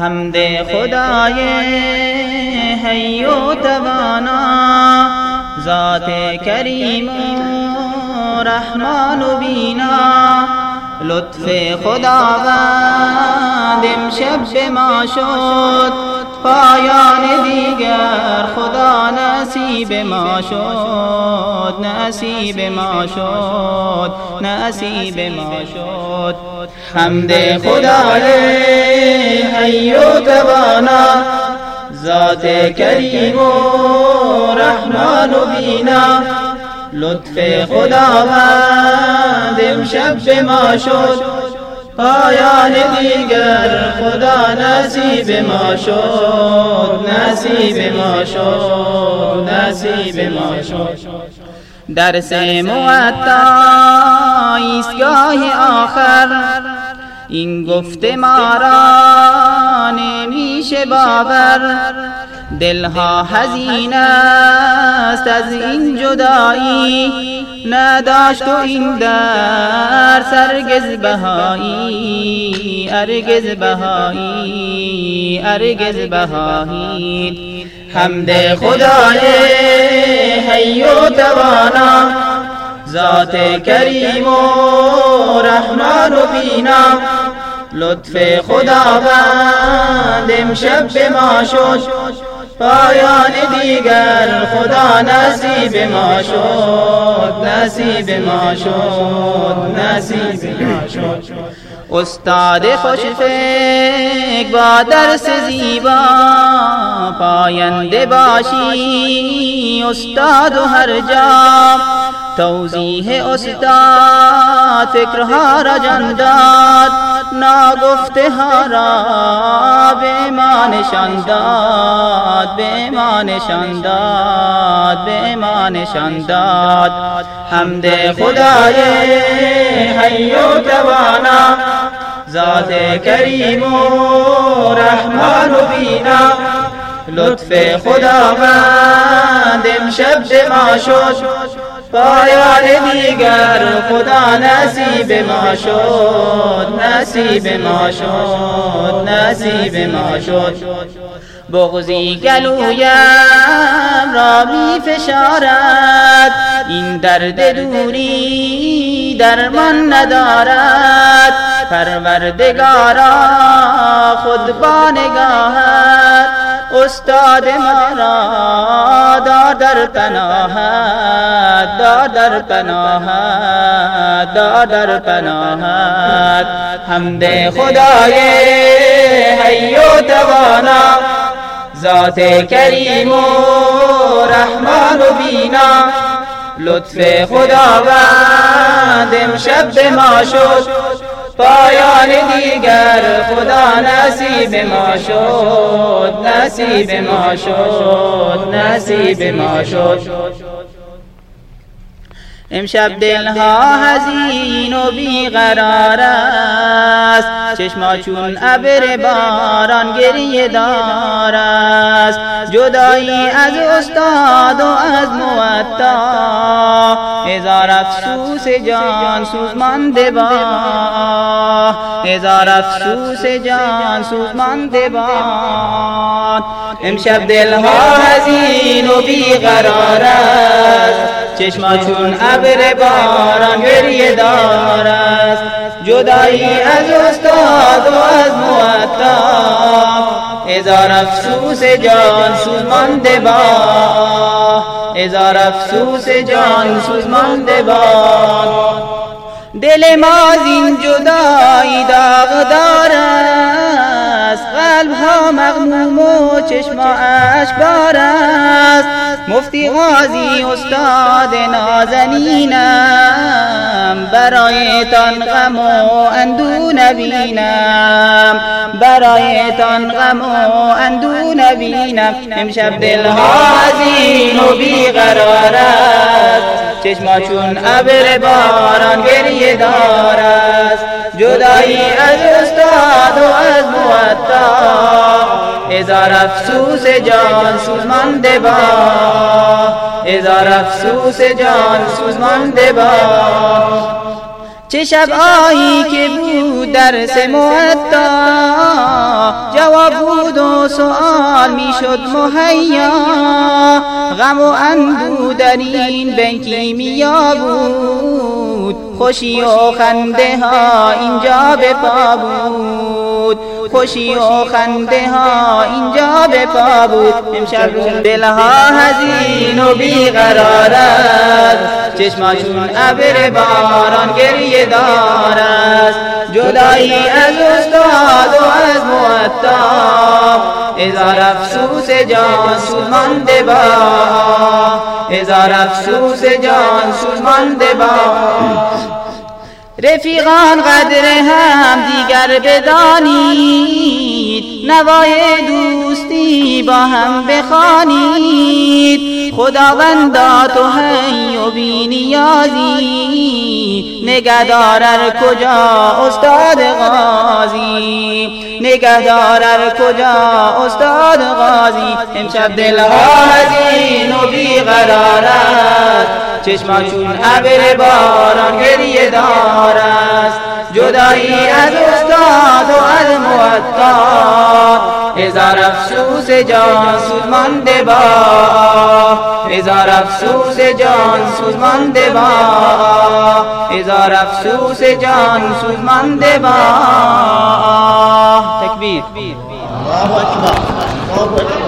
حمد خدای حی و توانا ذات کریم و رحمان و بینا۔ لطف خداوند امشب به ما شد۔ پایان دیگر خدا نصیب ما شد نصیب ما شد نصیب ما شد. حمد خدای حی و توانا. ذات کریم و رحمان و بینا. لطف خداوند امشب به ما شد. پایان دیگر خدا نصیب ما شد نصیب ما شد نصیب ما شد. درس معتا ایستگاه آخر این گفته ما را نمیشه باور. دلها حزین است از این جدایی. نداشت و این در سرگز بهایی. ارگز بهایی. ارگز بهایی. حمد خدای حی و توانا. ذات کریم و رحمان و بینا. لطف خداوند امشب به ما شد. پایان دیگر خدا نصیب ما شد. نصیب ما شد. نصیب ما شد. استاد خوش فکر با درس زیبا. پاینده باشی استاد و هر جا. توضیح استاد فکرها را جان داد. ناگفته ها را به ما نشان داد به ما نشان داد به ما نشان داد. حمد خدای حی و توانا ذات کریم و رحمان و بینا. لطف خداوند امشب ما شد. پایان دیگر خدا نصیب ما شد نصیب ما شد نصیب ما شد. بغزی گلویم را می فشارد این درد دوری درمان ندارد. پروردگارا خود با نگاهت استاد ما را دار در پناهت دار در پناهت دار در حمد خدای حی و توانا ذات کریم و رحمان و بینا. لطف خداوند امشب به ما شد. پایان دیگر خدا نصیب ما شد نصیب ما شد نصیب ما شد. امشب دلها حزین و بیقرار است. چشما چون ابر باران گریه دار است. جدایی از استاد و از موتا هزار افسوس جان سوزمانده با. هزار افسوس جان سوزمانده با. امشب دلها حزین و بیقرار است. چشما چون ابر باران گریه دار جدایی از استاد و از معتا هزار افسوس جان سوزمانده با. هزار افسوس جان سوزمانده با. دل ما زین جدایی داغدار است قلب ها مغموم و چشم اشبار است. مفتی غازی استاد نازنینم. برایتان غم و اندو نبینم برایتان غم و اندو نبینم امشب دلها حزین و بیقرار است. چشما چون ابر باران گریه دار است. جدایی از استاد و از هزار افسوس جان سوزمانده با. هزار افسوس جان سوزمانده با. چه شب آیی که بود درس معتا جواب بود و سؤال می‌شد مهیا. غم و اندو در این بنکی میا بود خوشی و خنده ها اینجا به پا بود خوشی و خنده ها اینجا به پا بود امشب دلها هزین و بیقرار چشماشون ابر باران گریه دارست. جدایی از استاد و از معتا ازار افسوس جان سود مانده با ازار افسوس جان سود مانده با رفیقان قدر هم دیگر بدانید. نوای دوستی با هم بخوانید. خداوندا تو هی و بی نیازی. نگهدارر کجا استاد غازی. نگهدارر کجا استاد غازی؟ امشب دلها هزین و بیقرارت چشماشون ابر باران گریه دار است جدایی از استاد و از موتا هزار افسوس جان سوزمانده با. هزار افسوس جان سوزمانده با. هزار افسوس جان سوزمانده با تکبیر. الله اکبر.